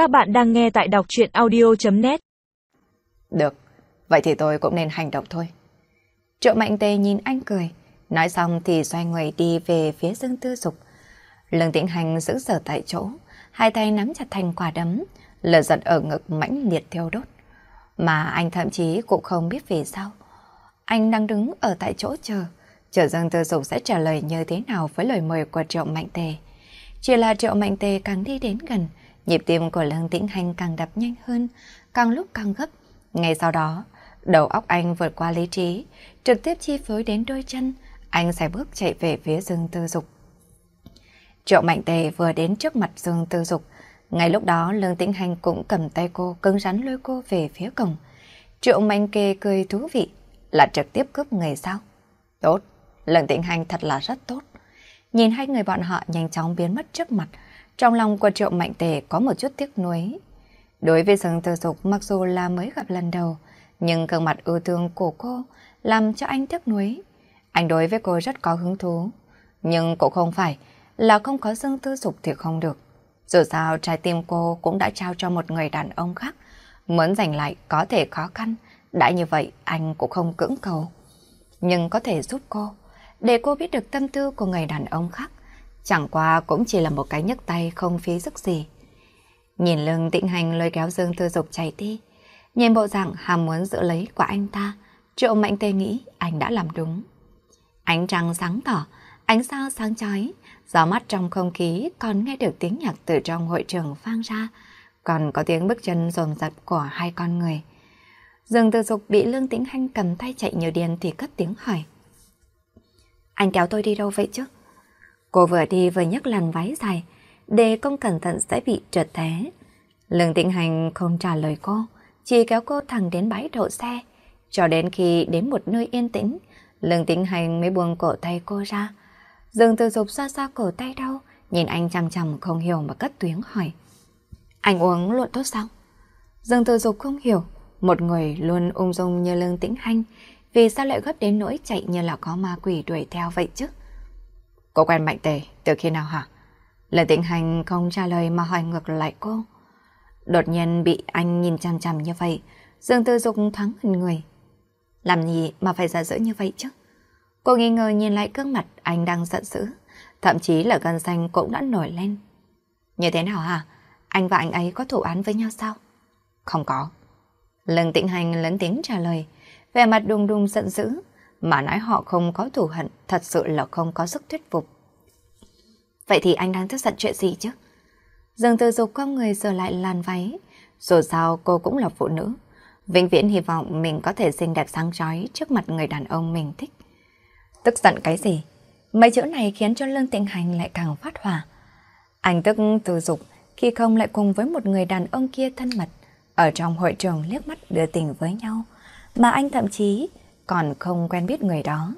Các bạn đang nghe tại đọc chuyện audio.net Được, vậy thì tôi cũng nên hành động thôi. Triệu Mạnh Tề nhìn anh cười, nói xong thì xoay người đi về phía Dương Tư Dục. Lương Tĩnh Hành giữ sở tại chỗ, hai tay nắm chặt thành quả đấm, lửa giận ở ngực mãnh liệt theo đốt. Mà anh thậm chí cũng không biết vì sao. Anh đang đứng ở tại chỗ chờ, chờ Dương Tư Dục sẽ trả lời như thế nào với lời mời của Triệu Mạnh Tề. Chỉ là Triệu Mạnh Tề càng đi đến gần, nhịp tim của Lương Tĩnh Hành càng đập nhanh hơn, càng lúc càng gấp. Ngay sau đó, đầu óc anh vượt qua lý trí, trực tiếp chi phối đến đôi chân, anh sẽ bước chạy về phía Dương Tư Dục. Triệu Mạnh Tề vừa đến trước mặt Dương Tư Dục, ngay lúc đó Lương Tĩnh Hành cũng cầm tay cô cứng rắn lôi cô về phía cổng. Triệu Mạnh Kê cười thú vị, là trực tiếp cướp người sao? Tốt, Lương Tĩnh Hành thật là rất tốt. Nhìn hai người bọn họ nhanh chóng biến mất trước mặt, trong lòng của Triệu Mạnh Tề có một chút tiếc nuối. Đối với sừng Tư Dục mặc dù là mới gặp lần đầu, nhưng gương mặt ưu thương của cô làm cho anh tiếc nuối. Anh đối với cô rất có hứng thú, nhưng cũng không phải là không có Dương Tư Dục thì không được. Dù sao trái tim cô cũng đã trao cho một người đàn ông khác, muốn giành lại có thể khó khăn, đã như vậy anh cũng không cưỡng cầu. Nhưng có thể giúp cô, để cô biết được tâm tư của người đàn ông khác, chẳng qua cũng chỉ là một cái nhấc tay không phí sức gì. Nhìn lưng tịnh hành lôi kéo Dương Tư Dục chạy đi, nhìn bộ dạng hàm muốn giữ lấy của anh ta, Triệu Mạnh Tê nghĩ anh đã làm đúng. Ánh trăng sáng tỏ, ánh sao sáng chói, gió mắt trong không khí còn nghe được tiếng nhạc từ trong hội trường vang ra, còn có tiếng bước chân rồn rập của hai con người. Dương Tư Dục bị Lương Tĩnh Hanh cầm tay chạy nhiều điên thì cất tiếng hỏi. Anh kéo tôi đi đâu vậy chứ? Cô vừa đi vừa nhấc làn váy dài, để không cẩn thận sẽ bị trượt té. Lương Tĩnh Hành không trả lời cô, chỉ kéo cô thẳng đến bãi đậu xe. Cho đến khi đến một nơi yên tĩnh, Lương Tĩnh Hành mới buông cổ tay cô ra. Dương Tư Dục xoa xoa cổ tay đau, nhìn anh chằm chằm không hiểu mà cất tiếng hỏi. Anh uống luận tốt sao? Dương Tư Dục không hiểu, một người luôn ung dung như Lương Tĩnh Hành, vì sao lại gấp đến nỗi chạy như là có ma quỷ đuổi theo vậy chứ? Cô quen Mạnh Tề từ khi nào hả? Lần Tĩnh Hành không trả lời mà hỏi ngược lại cô. Đột nhiên bị anh nhìn chằm chằm như vậy, Dương Tư Dục thoáng hình người. Làm gì mà phải giả dỡ như vậy chứ? Cô nghi ngờ nhìn lại gương mặt anh đang giận dữ, thậm chí là gân xanh cũng đã nổi lên. Như thế nào hả? Anh và anh ấy có thủ án với nhau sao? Không có. Lần Tĩnh Hành lớn tiếng trả lời, vẻ mặt đùng đùng giận dữ, mà nói họ không có thù hận thật sự là không có sức thuyết phục. Vậy thì anh đang tức giận chuyện gì chứ? Dương Tư Dục con người sờ lại làn váy, dù sao cô cũng là phụ nữ, vĩnh viễn hy vọng mình có thể xinh đẹp sáng chói trước mặt người đàn ông mình thích. Tức giận cái gì? Mấy chữ này khiến cho Lương Tịnh Hành lại càng phát hỏa. Anh tức Tư Dục khi không lại cùng với một người đàn ông kia thân mật, ở trong hội trường liếc mắt đưa tình với nhau, mà anh thậm chí còn không quen biết người đó.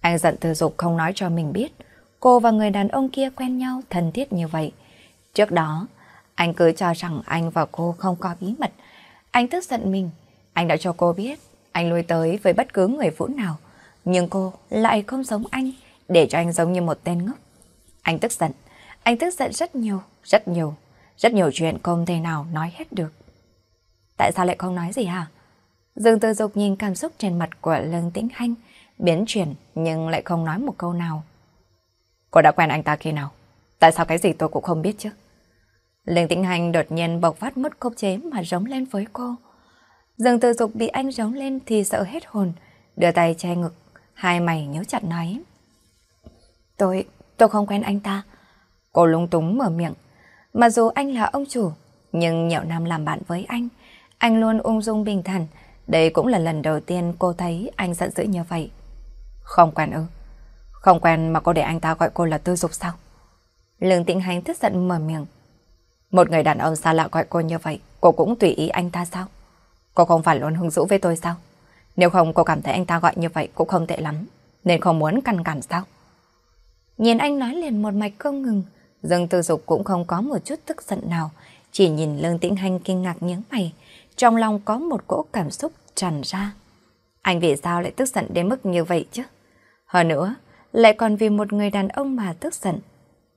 Anh giận Tư Dục không nói cho mình biết, cô và người đàn ông kia quen nhau thân thiết như vậy. Trước đó, anh cứ cho rằng anh và cô không có bí mật. Anh tức giận mình, anh đã cho cô biết anh lui tới với bất cứ người phụ nào, nhưng cô lại không giống anh, để cho anh giống như một tên ngốc. Anh tức giận, anh tức giận rất nhiều, rất nhiều, rất nhiều chuyện không thể nào nói hết được. Tại sao lại không nói gì hả? Dương Tư Dục nhìn cảm xúc trên mặt của Lương Tĩnh Hanh, biến chuyển nhưng lại không nói một câu nào. Cô đã quen anh ta khi nào? Tại sao cái gì tôi cũng không biết chứ? Lương Tĩnh Hành đột nhiên bộc phát mất khống chế mà giống lên với cô. Dương Tư Dục bị anh giống lên thì sợ hết hồn, đưa tay che ngực, hai mày nhớ chặt nói. Tôi, tôi không quen anh ta. Cô lung túng mở miệng. Mặc dù anh là ông chủ, nhưng nhiều năm làm bạn với anh, anh luôn ung dung bình thản. Đây cũng là lần đầu tiên cô thấy anh giận dữ như vậy. Không quen ư? Không quen mà cô để anh ta gọi cô là tư dục sao? Lương Tĩnh Hành tức giận mở miệng. Một người đàn ông xa lạ gọi cô như vậy, cô cũng tùy ý anh ta sao? Cô không phải luôn hứng dữ với tôi sao? Nếu không cô cảm thấy anh ta gọi như vậy cũng không tệ lắm, nên không muốn căn cản sao? Nhìn anh nói liền một mạch không ngừng, Dương Tư Dục cũng không có một chút tức giận nào, chỉ nhìn Lương Tĩnh Hành kinh ngạc nhướng mày, trong lòng có một cỗ cảm xúc tràn ra. Anh vì sao lại tức giận đến mức như vậy chứ? Hơn nữa, lại còn vì một người đàn ông mà tức giận.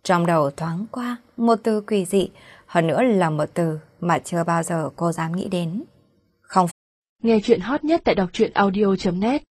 Trong đầu thoáng qua một từ quỷ dị, hơn nữa là một từ mà chưa bao giờ cô dám nghĩ đến. Không. Nghe chuyện hot nhất tại đọc truyện audio.net